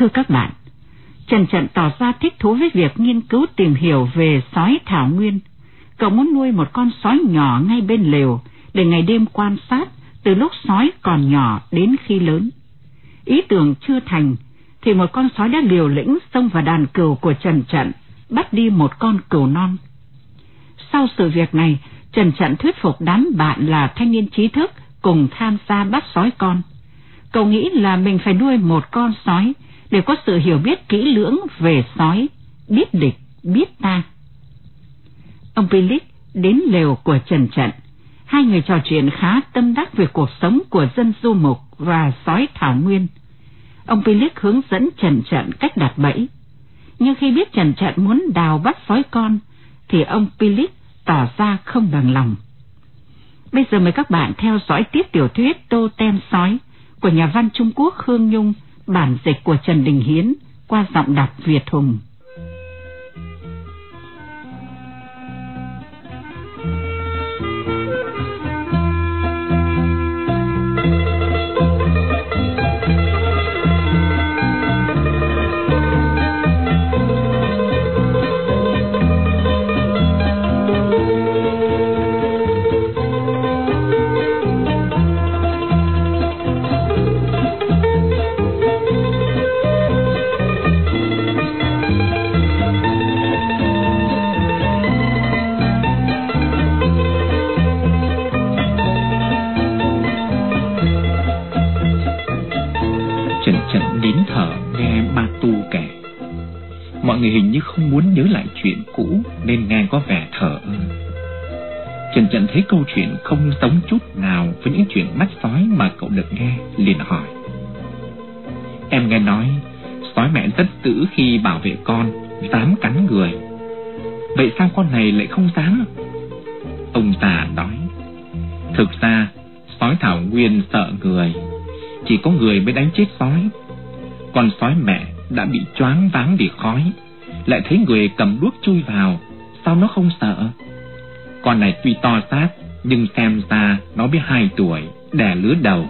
Thưa các bạn, Trần Trận tỏ ra thích thú với việc nghiên cứu tìm hiểu về sói thảo nguyên. Cậu muốn nuôi một con sói nhỏ ngay bên lều để ngày đêm quan sát từ lúc sói còn nhỏ đến khi lớn. Ý tưởng chưa thành thì một con sói đã liều lĩnh xông vào đàn cừu của Trần Trận, bắt đi một con cừu non. Sau sự việc này, Trần Trận thuyết phục đám bạn là thanh niên trí thức cùng tham gia bắt sói con. Cậu nghĩ là mình phải nuôi một con sói để có sự hiểu biết kỹ lưỡng về sói, biết địch, biết ta. Ông Philip đến lều của Trần Trận. Hai người trò chuyện khá tâm đắc về cuộc sống của dân du mục và sói thảo nguyên. Ông Philip hướng dẫn Trần Trận cách đặt bẫy. Nhưng khi biết Trần Trận muốn đào bắt sói con, thì ông Philip tỏ ra không bằng lòng. Bây giờ mời các bạn theo dõi tiếp tiểu thuyết Tô Tem Sói của nhà văn Trung Quốc Khương Nhung bản dịch của Trần Đình Hiến qua giọng đọc Việt Hùng. Nào với những chuyện mắt sói mà cậu được nghe, liền hỏi. Em nghe nói, sói mẹ rất dữ khi bảo vệ con, dám cắn người. Vậy sao con này lại không dám? Ông già nói, thực ra, sói thảo nguyên sợ người, chỉ có người mới đánh chết sói. Con sói mẹ đã bị choáng váng vì khói, lại thấy người cầm đuốc chui vào, sao nó không sợ? Con này tuy to xác, nhưng em ta nó biết hai tuổi, đẻ lứa đầu.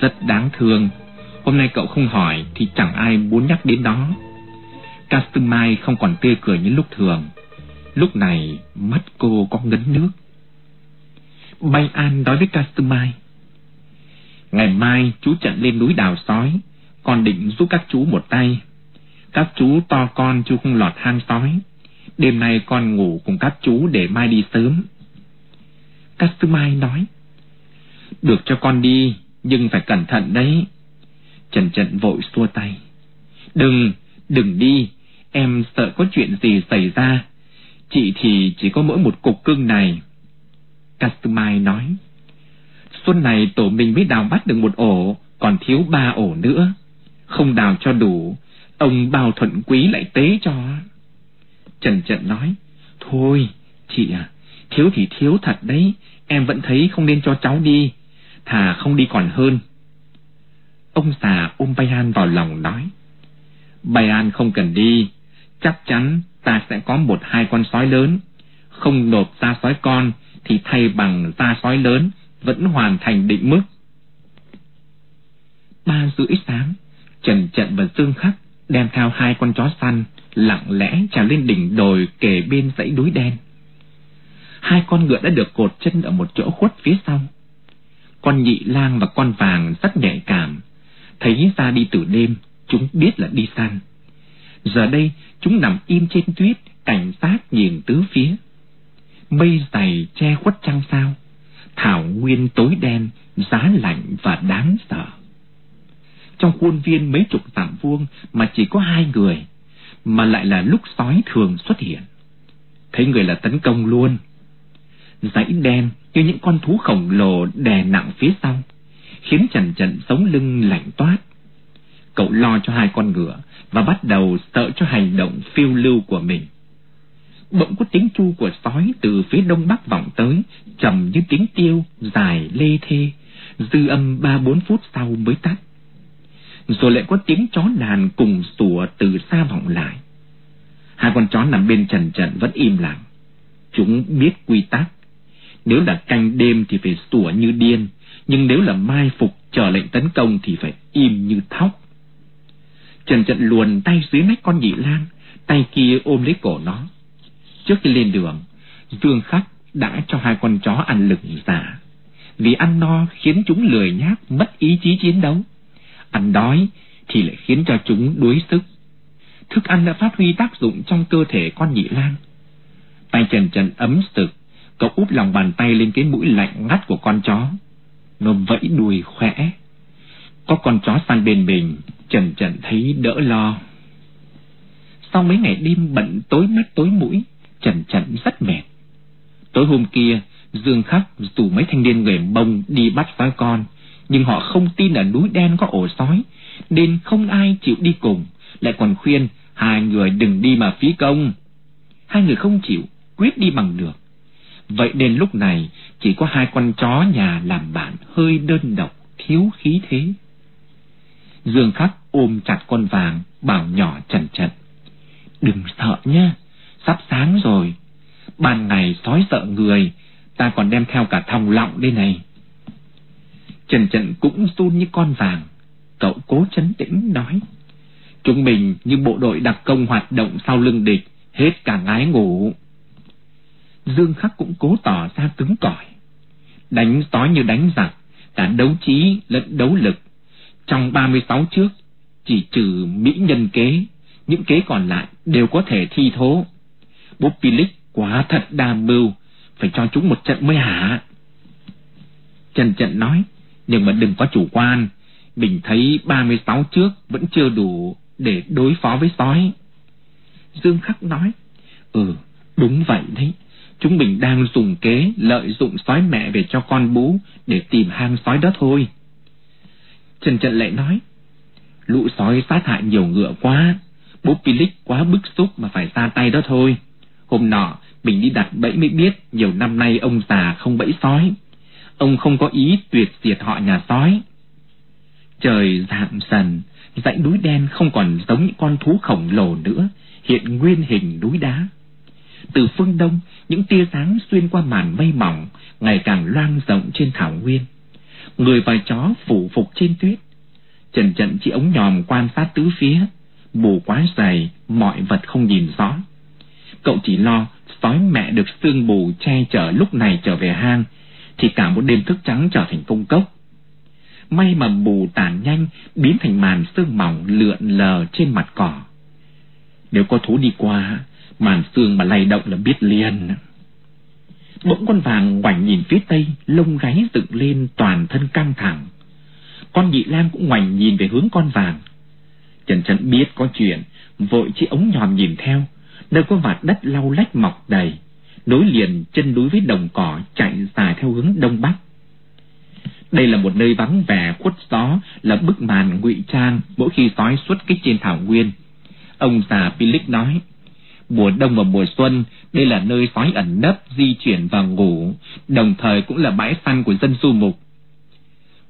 Rất đáng thương, hôm nay cậu không hỏi thì chẳng ai muốn nhắc đến đó. Castumai không còn tươi cười như lúc thường. Lúc này mắt cô có ngấn nước. Bay An nói với Castumai. Ngày mai chú trận lên núi đào sói, con định giúp các chú một tay. Các chú to con chú không lọt hang sói. Đêm nay con ngủ cùng các chú để mai đi sớm. Castumai nói. Được cho con đi, nhưng phải cẩn thận đấy. Trần Trần vội xua tay. Đừng, đừng đi, em sợ có chuyện gì xảy ra. Chị thì chỉ có mỗi một cục cưng này. Castumai nói. Xuân này tổ mình mới đào bắt được một ổ, còn thiếu ba ổ nữa. Không đào cho đủ, ông bao thuận quý lại tế cho. Trần Trận nói, thôi, chị à, thiếu thì thiếu thật đấy, em vẫn thấy không nên cho cháu đi, thà không đi còn hơn. Ông già ôm bay an vào lòng nói, bay an không cần đi, chắc chắn ta sẽ có một hai con sói lớn, không nộp ra sói con thì thay bằng ra sói lớn vẫn hoàn thành định mức. Ba rưỡi sáng, Trần Trận và Dương Khắc đem theo hai con chó săn lặng lẽ trèo lên đỉnh đồi kề bên dãy núi đen. Hai con ngựa đã được cột chân ở một chỗ khuất phía sau. Con nhị lang và con vàng rất nhạy cảm, thấy ra đi từ đêm, chúng biết là đi săn. Giờ đây, chúng nằm im trên tuyết, cảnh giác nhìn tứ phía. Mây dày che khuất trăng sao Thảo nguyên tối đen Giá lạnh và đáng sợ Trong khuôn viên mấy chục dặm vuông Mà chỉ có hai người Mà lại là lúc sói thường xuất hiện Thấy người là tấn công luôn Dãy đen như những con thú khổng lồ đè nặng phía sau, Khiến Trần Trần sống lưng lạnh toát. Cậu lo cho hai con ngựa Và bắt đầu sợ cho hành động phiêu lưu của mình. Bỗng có tiếng chu của sói từ phía đông bắc vọng tới, Trầm như tiếng tiêu Dài lê thê, Dư âm ba bốn phút sau mới tắt. Rồi lại có tiếng chó đàn cùng sủa từ xa vọng lại. Hai con chó nằm bên trần trần vẫn im lặng. Chúng biết quy tắc. Nếu là canh đêm thì phải sủa như điên, Nhưng nếu là mai phục chờ lệnh tấn công thì phải im như thóc. Trần trận luồn tay dưới nách con nhị lang, Tay kia ôm lấy cổ nó. Trước khi lên đường, Dương Khắc đã cho hai con chó ăn lừng giả. Vì ăn no khiến chúng lười nhác, Mất ý chí chiến đấu. Ăn đói thì lại khiến cho chúng đuối sức. Thức ăn đã phát huy tác dụng trong cơ thể con nhị lang. Tay Trần Trần ấm sực Cậu úp lòng bàn tay lên cái mũi lạnh ngắt của con chó. Nó vẫy đuôi khỏe Có con chó săn bên mình Trần Trần thấy đỡ lo. Sau mấy ngày đêm bận tối mắt tối mũi Trần Trần rất mệt. Tối hôm kia, Dương Khắc rủ mấy thanh niên người bông đi bắt sói con, Nhưng họ không tin ở núi đen có ổ sói, Nên không ai chịu đi cùng. Lại còn khuyên, Hai người đừng đi mà phí công. Hai người không chịu, Quyết đi bằng được. Vậy nên lúc này, Chỉ có hai con chó nhà làm bạn Hơi đơn độc, Thiếu khí thế. Dương Khắc ôm chặt con vàng, Bảo nhỏ trần trần Đừng sợ nhé Sắp sáng rồi. Ban ngày sói sợ người, Ta còn đem theo cả thòng lọng đây này. Trần Trần cũng run như con vàng, Cậu cố chấn tĩnh nói, Chúng mình như bộ đội đặc công hoạt động sau lưng địch, Hết cả ngái ngủ. Dương Khắc cũng cố tỏ ra cứng cỏi. Đánh sói như đánh giặc Cả đấu trí lẫn đấu lực. Trong 36 trước, Chỉ trừ mỹ nhân kế, Những kế còn lại đều có thể thi thố. Bố Pilic quá thật đa mưu, Phải cho chúng một trận mới hả? Trần Trận nói, Nhưng mà đừng có chủ quan. Mình thấy 36 trước Vẫn chưa đủ để đối phó với sói. Dương Khắc nói Ừ đúng vậy đấy. Chúng mình đang dùng kế lợi dụng sói mẹ về cho con bú Để tìm hang sói đó thôi. Trần trần lại nói, Lũ sói sát hại nhiều ngựa quá, Bố Pilic quá bức xúc mà phải ra tay đó thôi. Hôm nọ, mình đi đặt bẫy mới biết Nhiều năm nay ông già không bẫy sói. Ông không có ý tuyệt diệt họ nhà sói. Trời giảm dần Dãy núi đen không còn giống những con thú khổng lồ nữa, Hiện nguyên hình núi đá. Từ phương đông, Những tia sáng xuyên qua màn mây mỏng, Ngày càng loang rộng trên thảo nguyên. Người và chó phủ phục trên tuyết. Trần trận chỉ ống nhòm quan sát tứ phía. Bù quá dày, Mọi vật không nhìn rõ. Cậu chỉ lo sói mẹ được sương bù che chở lúc này trở về hang, Thì cả một đêm thức trắng trở thành công cốc. May mà bù tàn nhanh, Biến thành màn sương mỏng lượn lờ trên mặt cỏ. Nếu có thú đi qua Màn sương mà lay động là biết liền. Bỗng con vàng ngoảnh nhìn phía tây Lông gáy dựng lên toàn thân căng thẳng. Con nhị lang cũng ngoảnh nhìn về hướng con vàng. Trần Trần biết có chuyện Vội chiếc ống nhòm nhìn theo. Nơi có vạt đất lau lách mọc đầy Nối liền chân núi với đồng cỏ Chạy dài theo hướng đông bắc. Đây là một nơi vắng vẻ khuất gió là bức màn ngụy trang mỗi khi sói xuất kích trên thảo nguyên. Ông già Philip nói, mùa đông và mùa xuân đây là nơi sói ẩn nấp di chuyển và ngủ, đồng thời cũng là bãi săn của dân du mục.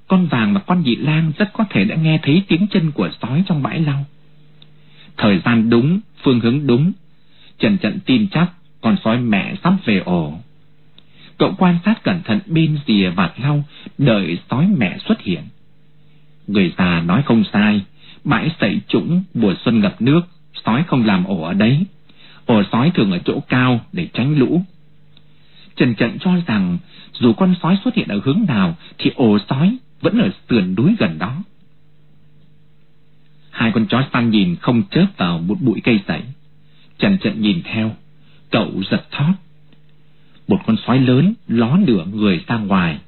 Con vàng và con dị lang rất có thể đã nghe thấy tiếng chân của sói trong bãi lau. Thời gian đúng, phương hướng đúng, Trần Trận tin chắc con sói mẹ sắp về ổ. Cậu quan sát cẩn thận bên rìa vạt lau Đợi sói mẹ xuất hiện Người già nói không sai Bãi sậy trũng mùa xuân ngập nước Sói không làm ổ ở đấy Ổ sói thường ở chỗ cao để tránh lũ Trần Trận cho rằng Dù con sói xuất hiện ở hướng nào Thì ổ sói vẫn ở sườn núi gần đó Hai con chó săn nhìn không chớp vào một bụi cây sậy Trần Trận nhìn theo Cậu giật thót Một con sói lớn ló nửa người ra ngoài.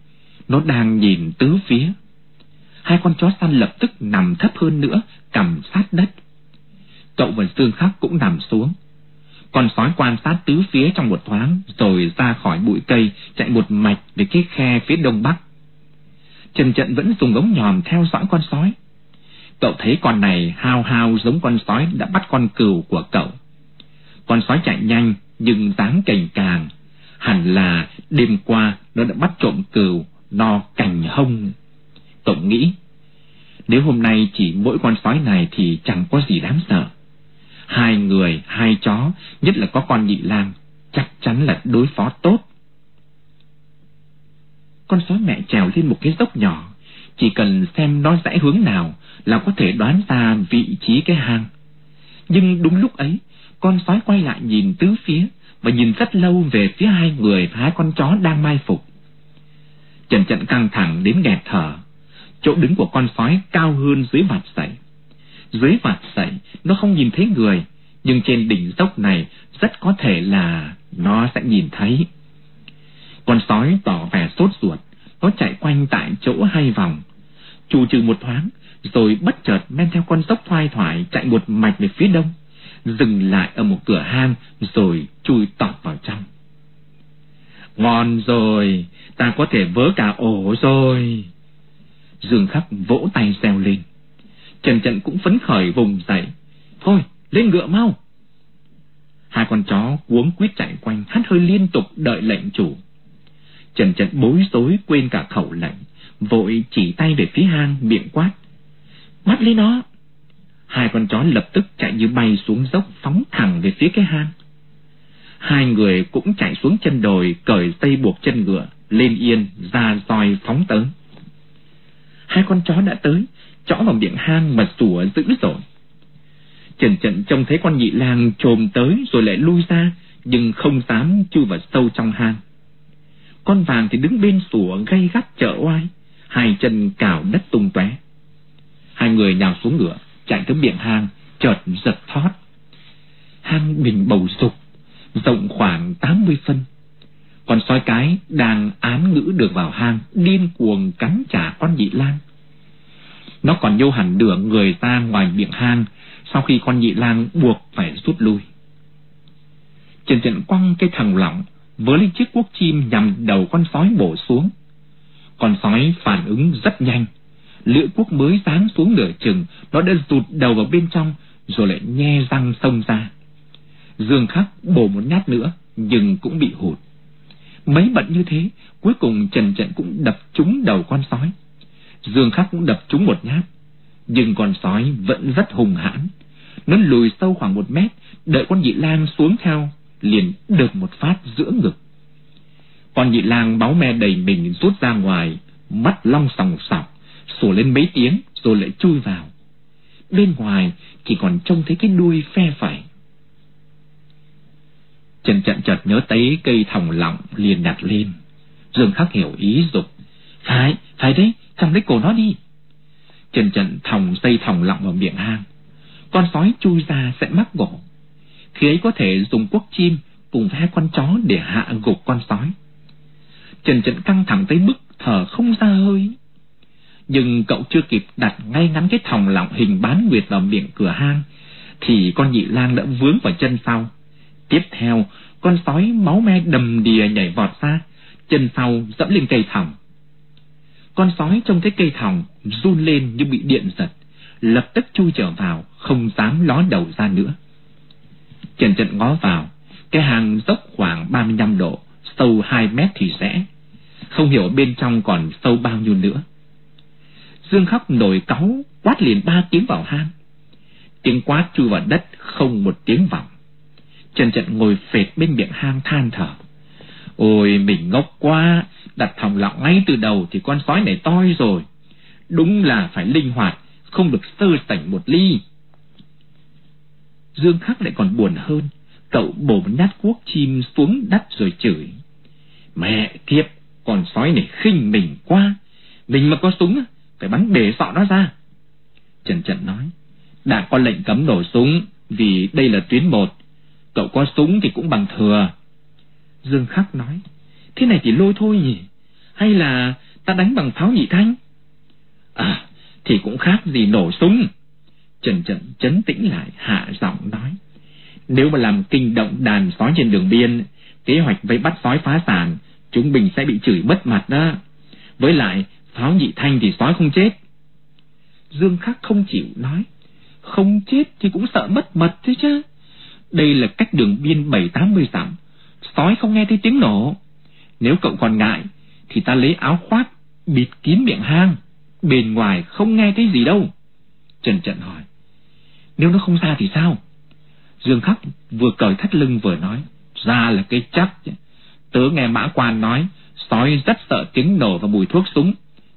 Nó đang nhìn tứ phía. Hai con chó săn lập tức nằm thấp hơn nữa, cầm sát đất. Cậu và Dương Khắc cũng nằm xuống. Con sói quan sát tứ phía trong một thoáng, rồi ra khỏi bụi cây, chạy một mạch về cái khe phía đông bắc. Trần Trận vẫn dùng ống nhòm theo dõi con sói. Cậu thấy con này hao hao giống con sói đã bắt con cừu của cậu. Con sói chạy nhanh nhưng dáng cành càng. Hẳn là đêm qua nó đã bắt trộm cừu, no cành hông. Cậu nghĩ, nếu hôm nay chỉ mỗi con sói này thì chẳng có gì đáng sợ. Hai người, hai chó, nhất là có con nhị lang, chắc chắn là đối phó tốt. Con sói mẹ trèo lên một cái dốc nhỏ, chỉ cần xem nó rẽ hướng nào là có thể đoán ra vị trí cái hang. Nhưng đúng lúc ấy, con sói quay lại nhìn tứ phía và nhìn rất lâu về phía hai người và hai con chó đang mai phục. Trần trận căng thẳng đến nghẹt thở, chỗ đứng của con sói cao hơn dưới mặt sậy. Dưới mặt sậy, nó không nhìn thấy người, nhưng trên đỉnh dốc này rất có thể là nó sẽ nhìn thấy. Con sói tỏ vẻ sốt ruột, nó chạy quanh tại chỗ hai vòng. Chủ trừ một thoáng, rồi bất chợt men theo con dốc thoai thoải chạy một mạch về phía đông, dừng lại ở một cửa hang rồi chui tọt vào trong. Ngon rồi, ta có thể vớ cả ổ rồi. Dương khắc vỗ tay reo lên. Trần trần cũng phấn khởi vùng dậy. Thôi, lên ngựa mau. Hai con chó cuống quýt chạy quanh, hắt hơi liên tục đợi lệnh chủ. Trần trần bối rối quên cả khẩu lệnh, vội chỉ tay về phía hang miệng quát. Bắt lấy nó! Hai con chó lập tức chạy như bay xuống dốc phóng thẳng về phía cái hang. Hai người cũng chạy xuống chân đồi, cởi dây buộc chân ngựa, lên yên, ra roi phóng tới. Hai con chó đã tới, chõ vào miệng hang mà sủa dữ dội. Trần trận trông thấy con nhị lang trồm tới rồi lại lui ra, nhưng không dám chui vào sâu trong hang. Con vàng thì đứng bên sủa gay gắt chợ oai, hai chân cào đất tung tóe. Hai người nhào xuống ngựa, chạy tới miệng hang, chợt giật thoát. Hang bình bầu sục, rộng khoảng 80 phân. Con sói cái đang án ngữ được vào hang, điên cuồng cắn trả con nhị lang. Nó còn nhô hẳn nửa người ra ngoài miệng hang, sau khi con nhị lang buộc phải rút lui. Trần Trần quăng cây thằng lỏng, với lên chiếc cuốc chim nhằm đầu con sói bổ xuống. Con sói phản ứng rất nhanh, lưỡi cuốc mới giáng xuống nửa chừng, nó đã rụt đầu vào bên trong, rồi lại nhe răng xông ra. Dương khắc bổ một nhát nữa, nhưng cũng bị hụt. Mấy bận như thế, cuối cùng Trần Trận cũng đập trúng đầu con sói. Dương khắc cũng đập trúng một nhát, nhưng con sói vẫn rất hùng hãn. Nó lùi sâu khoảng một mét, đợi con nhị lang xuống theo, liền đợt một phát giữa ngực. Con nhị lang báo me đầy mình rút ra ngoài, mắt long sòng sọc, sủa lên mấy tiếng rồi lại chui vào. Bên ngoài chỉ còn trông thấy cái đuôi phe phẩy. Trần trận chợt nhớ tới cây thòng lọng liền đặt lên. Dương Khắc hiểu ý dục. Phải, phải đấy, chăm lấy cổ nó đi. Trần trần thòng dây thòng lọng vào miệng hang. Con sói chui ra sẽ mắc gỗ. Khi ấy có thể dùng quốc chim cùng hai con chó để hạ gục con sói. Trần trần căng thẳng tới mức thở không ra hơi nhưng cậu chưa kịp đặt ngay ngắn cái thòng lọng hình bán nguyệt vào miệng cửa hang, thì con nhị lang đã vướng vào chân sau. Tiếp theo, con sói máu me đầm đìa nhảy vọt ra, chân sau dẫm lên cây thòng. Con sói trong cái cây thòng run lên như bị điện giật, lập tức chui trở vào, không dám ló đầu ra nữa. Trần trận ngó vào, cái hang dốc khoảng 35 độ, sâu 2 mét thì rẽ. Không hiểu bên trong còn sâu bao nhiêu nữa. Dương Khắc nổi cáu quát liền ba tiếng vào hang. Tiếng quát chui vào đất không một tiếng vọng. Trần trận ngồi phệt bên miệng hang than thở. Ôi mình ngốc quá, đặt thòng lọng ngay từ đầu thì con sói này toi rồi. Đúng là phải linh hoạt, không được sơ sảnh một ly. Dương Khắc lại còn buồn hơn, cậu bổ một nhát cuốc chim xuống đất rồi chửi. Mẹ kiếp con sói này khinh mình quá, mình mà có súng phải bắn bể sọ nó ra. Trần Trần nói, đã có lệnh cấm nổ súng vì đây là tuyến một, cậu có súng thì cũng bằng thừa. Dương Khắc nói, thế này thì lôi thôi nhỉ? Hay là ta đánh bằng pháo nhị thanh? À, thì cũng khác gì nổ súng. Trần Trận chấn tĩnh lại, hạ giọng nói. Nếu mà làm kinh động đàn sói trên đường biên, kế hoạch vây bắt sói phá sản, chúng mình sẽ bị chửi mất mặt đó. Với lại, pháo nhị thanh thì sói không chết. Dương Khắc không chịu nói, không chết thì cũng sợ mất mật thế chứ. Đây là cách đường biên bảy tám mươi dặm, sói không nghe thấy tiếng nổ. Nếu cậu còn ngại, thì ta lấy áo khoác, bịt kín miệng hang, bên ngoài không nghe thấy gì đâu. Trần Trận hỏi, nếu nó không ra thì sao? Dương Khắc vừa cởi thắt lưng vừa nói, ra là cái chắc. Tớ nghe mã quan nói, sói rất sợ tiếng nổ và mùi thuốc súng.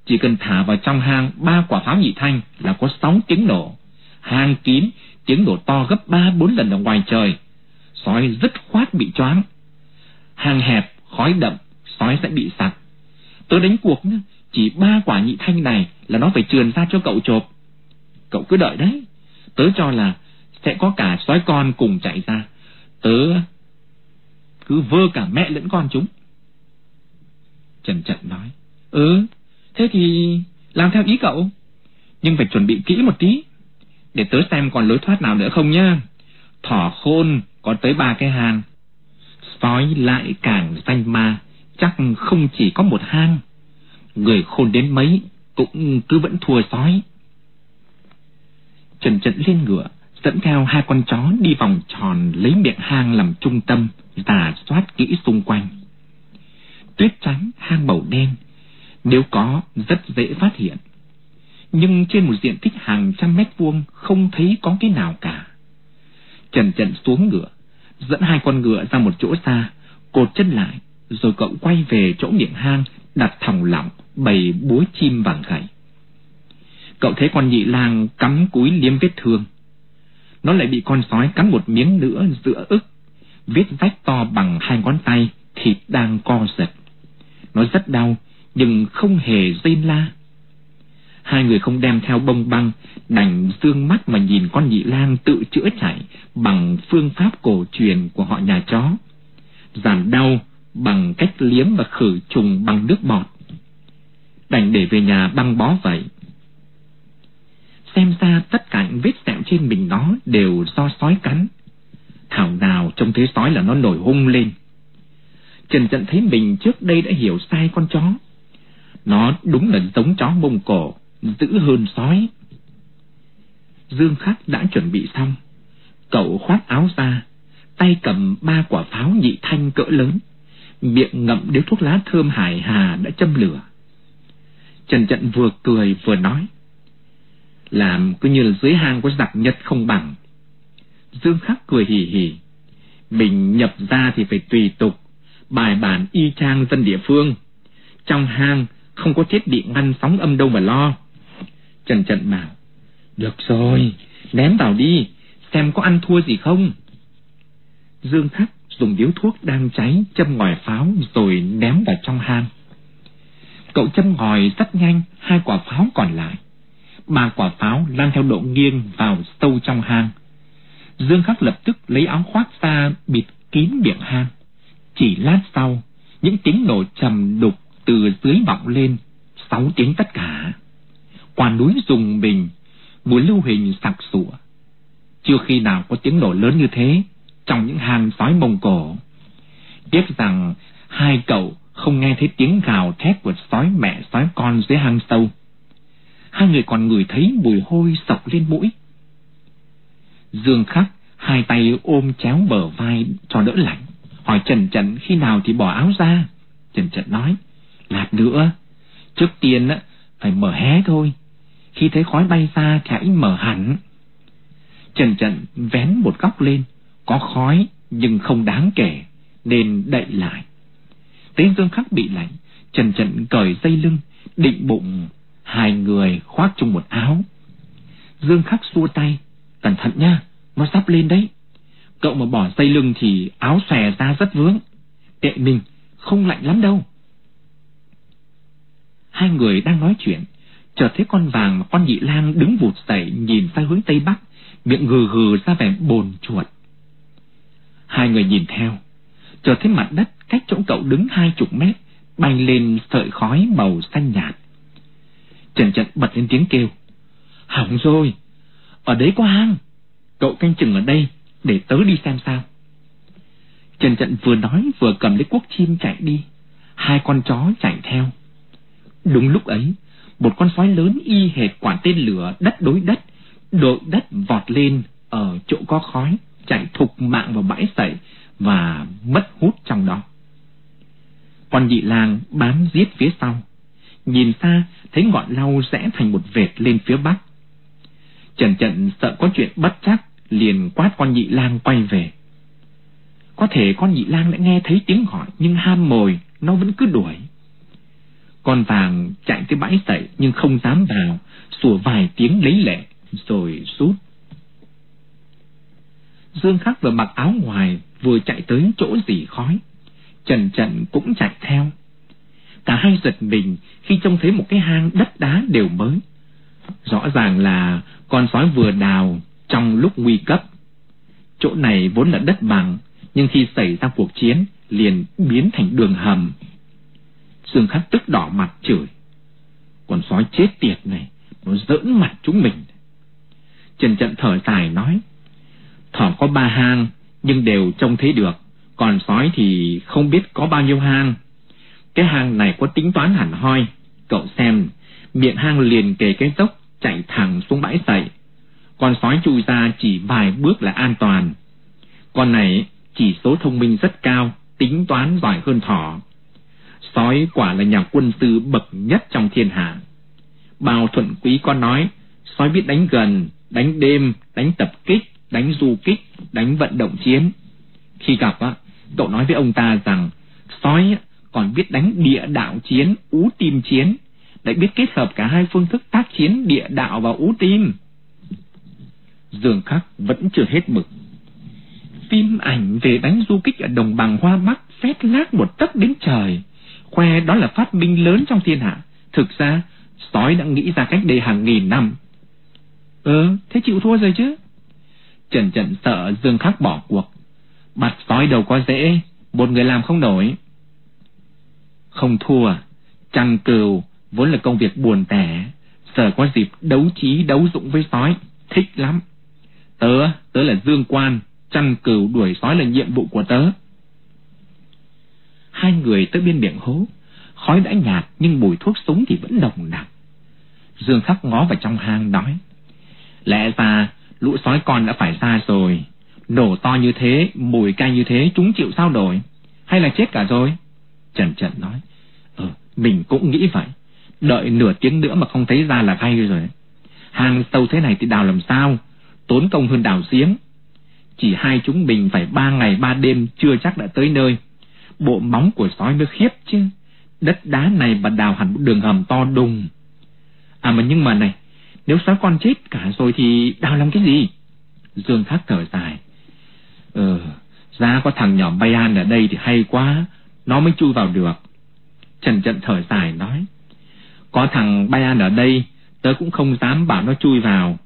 Chỉ cần thả vào trong hang ba quả pháo nhị thanh là có sóng tiếng nổ. Hang kín, tiếng nổ to gấp ba bốn lần ở ngoài trời. Sói rất khoát bị choáng. Hang hẹp, khói đậm, sói sẽ bị sặc. Tớ đánh cuộc nhá, chỉ ba quả nhị thanh này là nó phải trườn ra cho cậu chộp. Cậu cứ đợi đấy. Tớ cho là sẽ có cả sói con cùng chạy ra. Tớ cứ vơ cả mẹ lẫn con chúng. Trần Trận nói, Ừ, thế thì làm theo ý cậu. Nhưng phải chuẩn bị kỹ một tí, để tớ xem còn lối thoát nào nữa không nhá. Thỏ khôn có tới ba cái hàng Sói lại càng danh ma, chắc không chỉ có một hang. Người khôn đến mấy cũng cứ vẫn thua sói. Trần Trận lên ngựa, dẫn theo hai con chó đi vòng tròn lấy miệng hang làm trung tâm, giả soát kỹ xung quanh. Tuyết trắng hang màu đen, nếu có rất dễ phát hiện. Nhưng trên một diện tích hàng trăm mét vuông không thấy có cái nào cả. Trần Trận xuống ngựa, dẫn hai con ngựa ra một chỗ xa, cột chân lại, rồi cậu quay về chỗ miệng hang, đặt thòng lọng, bày búa chim vàng gậy. Cậu thấy con nhị lang cắm cúi liếm vết thương. Nó lại bị con sói cắn một miếng nữa giữa ức, vết rách to bằng hai ngón tay, thịt đang co giật. Nó rất đau, nhưng không hề rên la. Hai người không đem theo bông băng, đành dương mắt mà nhìn con nhị lang tự chữa chạy bằng phương pháp cổ truyền của họ nhà chó. Giảm đau bằng cách liếm và khử trùng bằng nước bọt. Đành để về nhà băng bó vậy. Xem ra tất cả những vết sẹo trên mình nó đều do sói cắn. Thảo nào trông thấy sói là nó nổi hung lên. Trần Trận thấy mình trước đây đã hiểu sai con chó. Nó đúng là giống chó Mông Cổ, dữ hơn sói. Dương Khắc đã chuẩn bị xong. Cậu khoác áo ra, tay cầm ba quả pháo nhị thanh cỡ lớn, miệng ngậm điếu thuốc lá thơm hải hà đã châm lửa. Trần Trận vừa cười vừa nói, làm cứ như là dưới hang có giặc nhật không bằng. Dương Khắc cười hì hì, mình nhập ra thì phải tùy tục, bài bản y chang dân địa phương. Trong hang không có thiết bị ngăn sóng âm đâu mà lo. Trần Trận bảo, được rồi, ném vào đi, xem có ăn thua gì không. Dương Khắc dùng điếu thuốc đang cháy châm ngòi pháo rồi ném vào trong hang. Cậu châm ngòi rất nhanh hai quả pháo còn lại. Ba quả pháo lan theo độ nghiêng vào sâu trong hang. Dương Khắc lập tức lấy áo khoác ra bịt kín miệng hang. Chỉ lát sau, những tiếng nổ trầm đục từ dưới vọng lên, sáu tiếng tất cả. Quả núi rùng mình, mùi lưu hình sặc sủa. Chưa khi nào có tiếng nổ lớn như thế trong những hang sói Mông Cổ. Tiếc rằng hai cậu không nghe thấy tiếng gào thét của sói mẹ sói con dưới hang sâu. Hai người còn ngửi thấy mùi hôi sọc lên mũi. Dương Khắc hai tay ôm chéo bờ vai cho đỡ lạnh, hỏi Trần trần khi nào thì bỏ áo ra. Trần trần nói, lát nữa, trước tiên á phải mở hé thôi, khi thấy khói bay xa thì mở hẳn. Trần Trận vén một góc lên, có khói nhưng không đáng kể, nên đậy lại. Tế Dương Khắc bị lạnh, Trần Trận cởi dây lưng, định bụng, hai người khoác chung một áo. Dương Khắc xua tay, cẩn thận nha, nó sắp lên đấy. Cậu mà bỏ dây lưng thì áo xòe ra rất vướng. Kệ mình, không lạnh lắm đâu. Hai người đang nói chuyện, chợt thấy con vàng và con nhị lang đứng vụt dậy nhìn sang hướng tây bắc, miệng gừ gừ ra vẻ bồn chuột. Hai người nhìn theo, Chợt thấy mặt đất cách chỗ cậu đứng hai chục mét bay lên sợi khói màu xanh nhạt. Trần Trận bật lên tiếng kêu. Hỏng rồi, ở đấy có hang. Cậu canh chừng ở đây để tớ đi xem sao. Trần Trận vừa nói vừa cầm lấy cuốc chim chạy đi. Hai con chó chạy theo. Đúng lúc ấy, một con sói lớn y hệt quả tên lửa đất đối đất, đội đất vọt lên ở chỗ có khói, chạy thục mạng vào bãi sậy và mất hút trong đó. Con nhị lang bám giết phía sau. Nhìn xa, thấy ngọn lau rẽ thành một vệt lên phía bắc. Trần Trận sợ có chuyện bất chắc, liền quát con nhị lang quay về. Có thể con nhị lang đã nghe thấy tiếng gọi, nhưng ham mồi, nó vẫn cứ đuổi. Con vàng chạy tới bãi sậy nhưng không dám vào, sủa vài tiếng lấy lệ, rồi rút. Dương Khắc vừa mặc áo ngoài, vừa chạy tới chỗ dì khói. Trần trần cũng chạy theo. Cả hai giật mình khi trông thấy một cái hang đất đá đều mới. Rõ ràng là con sói vừa đào trong lúc nguy cấp. Chỗ này vốn là đất bằng, nhưng khi xảy ra cuộc chiến liền biến thành đường hầm. Dương Khắc tức đỏ mặt chửi. Con sói chết tiệt này, nó giỡn mặt chúng mình. Trần Trận thở dài nói, thỏ có ba hang, nhưng đều trông thấy được, còn sói thì không biết có bao nhiêu hang. Cái hang này có tính toán hẳn hoi, cậu xem, miệng hang liền kề cái dốc, chạy thẳng xuống bãi sậy. Con sói chui ra chỉ vài bước là an toàn. Con này chỉ số thông minh rất cao, tính toán giỏi hơn thỏ. Sói quả là nhà quân sư bậc nhất trong thiên hạ. Bao thuận quý có nói, sói biết đánh gần, đánh đêm, đánh tập kích, đánh du kích, đánh vận động chiến. Khi gặp, á, cậu nói với ông ta rằng, sói còn biết đánh địa đạo chiến, ú tim chiến, lại biết kết hợp cả hai phương thức tác chiến địa đạo và ú tim. Dương Khắc vẫn chưa hết mực. Phim ảnh về đánh du kích ở đồng bằng Hoa Bắc phét lác một tấc đến trời, khoe đó là phát minh lớn trong thiên hạ. Thực ra, sói đã nghĩ ra cách đây hàng nghìn năm. ơ thế chịu thua rồi chứ. Trần trần sợ Dương Khắc bỏ cuộc. Bắt sói đâu có dễ, một người làm không nổi. Không thua, chăn cừu vốn là công việc buồn tẻ, giờ có dịp đấu trí đấu dụng với sói, thích lắm. Tớ, tớ là Dương Quan, chăn cừu đuổi sói là nhiệm vụ của tớ. Hai người tới bên miệng hố, khói đã nhạt nhưng mùi thuốc súng thì vẫn nồng nặc. Dương Khắc ngó vào trong hang nói, lẽ ra lũ sói con đã phải ra rồi, nổ to như thế, mùi cay như thế, chúng chịu sao đổi, hay là chết cả rồi? Trần Trần nói, ờ, mình cũng nghĩ vậy, đợi nửa tiếng nữa mà không thấy ra là hay rồi. Hang sâu thế này thì đào làm sao, tốn công hơn đào giếng. Chỉ hai chúng mình phải ba ngày ba đêm chưa chắc đã tới nơi. Bộ móng của sói mới khiếp chứ. Đất đá này mà đào hẳn một đường hầm to đùng. À mà nhưng mà này, nếu sói con chết cả rồi thì đào làm cái gì? Dương Thác thở dài. Ờ, ra có thằng nhỏ bay an ở đây thì hay quá, nó mới chui vào được. Trần trận thở dài nói. Có thằng bay an ở đây, tớ cũng không dám bảo nó chui vào.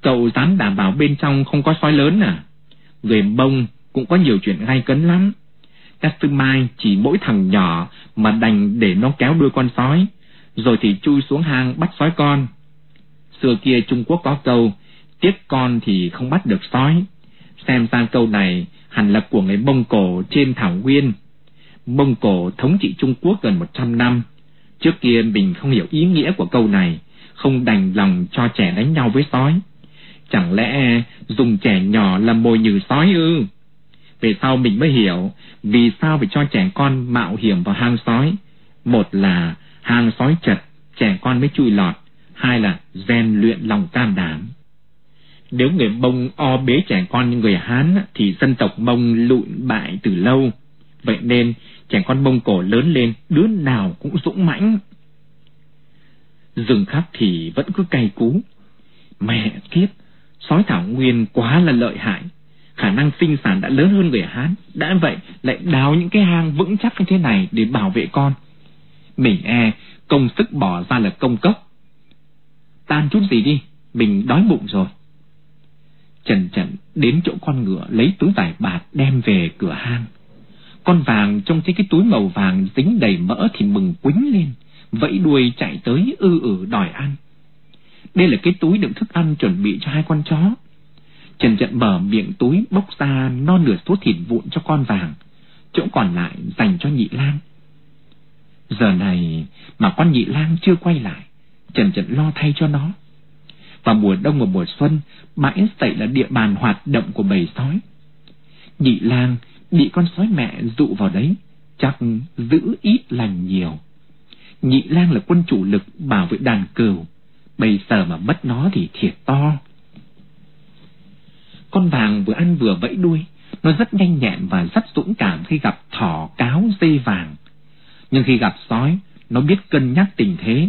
Cậu dám đảm bảo bên trong không có sói lớn à? Người bông cũng có nhiều chuyện gay cấn lắm. Các mai chỉ mỗi thằng nhỏ mà đành để nó kéo đuôi con sói, rồi thì chui xuống hang bắt sói con. Xưa kia Trung Quốc có câu, tiếc con thì không bắt được sói. Xem ra câu này hẳn là của người Mông Cổ trên Thảo Nguyên. Mông Cổ thống trị Trung Quốc gần 100 năm. Trước kia mình không hiểu ý nghĩa của câu này, không đành lòng cho trẻ đánh nhau với sói. Chẳng lẽ dùng trẻ nhỏ làm mồi nhử sói ư? Về sau mình mới hiểu vì sao phải cho trẻ con mạo hiểm vào hang sói. Một là hang sói chật, trẻ con mới chui lọt. Hai là rèn luyện lòng can đảm. Nếu người Mông o bế trẻ con như người Hán thì dân tộc Mông lụn bại từ lâu. Vậy nên trẻ con Mông Cổ lớn lên đứa nào cũng dũng mãnh. Rừng khắp thì vẫn cứ cay cú. Mẹ kiếp, sói thảo nguyên quá là lợi hại khả năng sinh sản đã lớn hơn người Hán. Đã vậy lại đào những cái hang vững chắc như thế này để bảo vệ con. Mình e công sức bỏ ra là công cốc. Tan chút gì đi mình đói bụng rồi. Trần trần đến chỗ con ngựa lấy túi vải bạt đem về cửa hang. Con vàng trong thấy cái túi màu vàng dính đầy mỡ thì mừng quính lên, vẫy đuôi chạy tới ư ử đòi ăn. Đây là cái túi đựng thức ăn chuẩn bị cho hai con chó. Trần Trận mở miệng túi bốc ra non nửa số thịt vụn cho con vàng, chỗ còn lại dành cho nhị lang. Giờ này mà con nhị lang chưa quay lại, Trần Trận lo thay cho nó. Vào mùa đông và mùa xuân, bãi sậy là địa bàn hoạt động của bầy sói. Nhị lang bị con sói mẹ dụ vào đấy, chắc giữ ít lành nhiều. Nhị lang là quân chủ lực bảo vệ đàn cừu, bây giờ mà mất nó thì thiệt to. Con vàng vừa ăn vừa vẫy đuôi, nó rất nhanh nhẹn và rất dũng cảm khi gặp thỏ cáo dây vàng. Nhưng khi gặp sói, nó biết cân nhắc tình thế.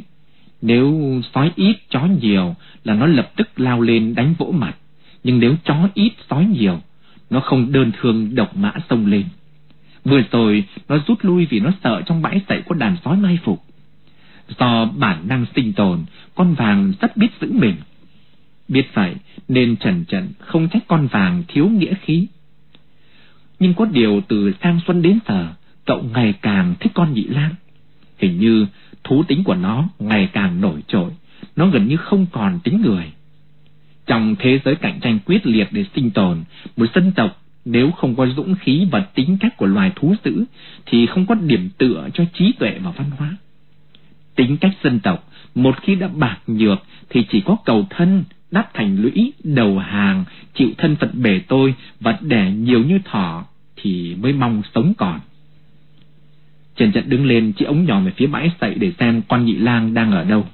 Nếu sói ít, chó nhiều là nó lập tức lao lên đánh vỗ mặt. Nhưng nếu chó ít, sói nhiều, nó không đơn thương độc mã xông lên. Vừa rồi, nó rút lui vì nó sợ trong bãi sậy có đàn sói mai phục. Do bản năng sinh tồn, con vàng rất biết giữ mình. Biết vậy nên Trần Trần không trách con vàng thiếu nghĩa khí. Nhưng có điều từ sang xuân đến giờ, cậu ngày càng thích con nhị lang. Hình như thú tính của nó ngày càng nổi trội, nó gần như không còn tính người. Trong thế giới cạnh tranh quyết liệt để sinh tồn, một dân tộc nếu không có dũng khí và tính cách của loài thú dữ thì không có điểm tựa cho trí tuệ và văn hóa. Tính cách dân tộc, một khi đã bạc nhược thì chỉ có cầu thân, đắp thành lũy, đầu hàng, chịu thân phận bề tôi và đẻ nhiều như thỏ thì mới mong sống còn. Trần Trận đứng lên chỉ ống nhỏ về phía bãi sậy để xem con nhị lang đang ở đâu.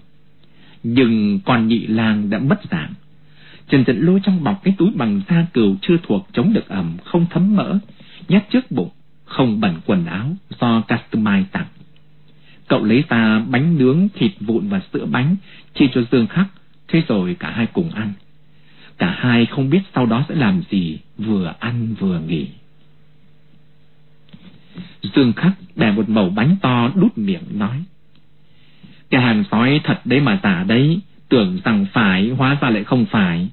Nhưng con nhị lang đã mất dạng. Trần Trận lôi trong bọc cái túi bằng da cừu chưa thuộc chống được ẩm, không thấm mỡ, nhét trước bụng, không bẩn quần áo do customize tặng. Cậu lấy ra bánh nướng, thịt vụn và sữa bánh, chia cho Dương Khắc, thế rồi cả hai cùng ăn. Cả hai không biết sau đó sẽ làm gì, vừa ăn vừa nghỉ. Dương Khắc bẻ một mẩu bánh to đút miệng nói. Cái hàng sói thật đấy mà giả đấy, tưởng rằng phải, hóa ra lại không phải.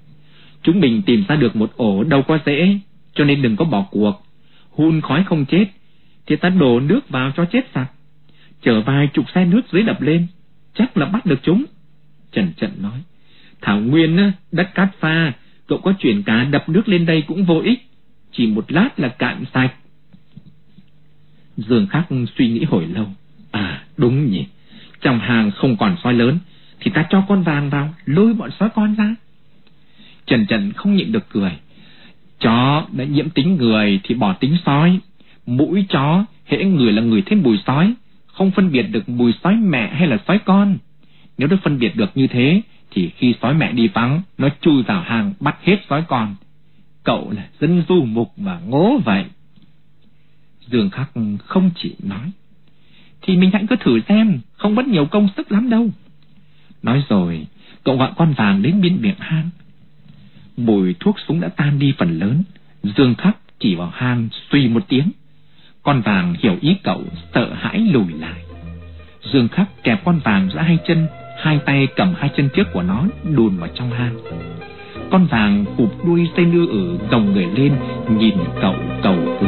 Chúng mình tìm ra được một ổ đâu có dễ, cho nên đừng có bỏ cuộc. Hun khói không chết, thì ta đổ nước vào cho chết sạch. Chở vài chục xe nước dưới đập lên, chắc là bắt được chúng. Trần Trận nói, Thảo Nguyên á, đất cát pha, cậu có chuyển cá đập nước lên đây cũng vô ích. Chỉ một lát là cạn sạch. Dương Khắc suy nghĩ hồi lâu. À, đúng nhỉ. Trong hàng không còn sói lớn, thì ta cho con vàng vào, lôi bọn sói con ra. Trần Trần không nhịn được cười. Chó đã nhiễm tính người thì bỏ tính sói. Mũi chó, hễ người là người thêm mùi sói, không phân biệt được mùi sói mẹ hay là sói con. Nếu đã phân biệt được như thế, thì khi sói mẹ đi vắng, nó chui vào hang bắt hết sói con. Cậu là dân du mục mà ngố vậy. Dương Khắc không chỉ nói. Thì mình hãy cứ thử xem, không mất nhiều công sức lắm đâu. Nói rồi, cậu gọi con vàng đến bên miệng hang. Mùi thuốc súng đã tan đi phần lớn. Dương Khắc chỉ vào hang suy một tiếng. Con vàng hiểu ý cậu, sợ hãi lùi lại. Dương Khắc kẹp con vàng giữa hai chân, hai tay cầm hai chân trước của nó đùn vào trong hang. Con vàng cụp đuôi dây nưa ử gồng người lên, nhìn cậu cầu cứu.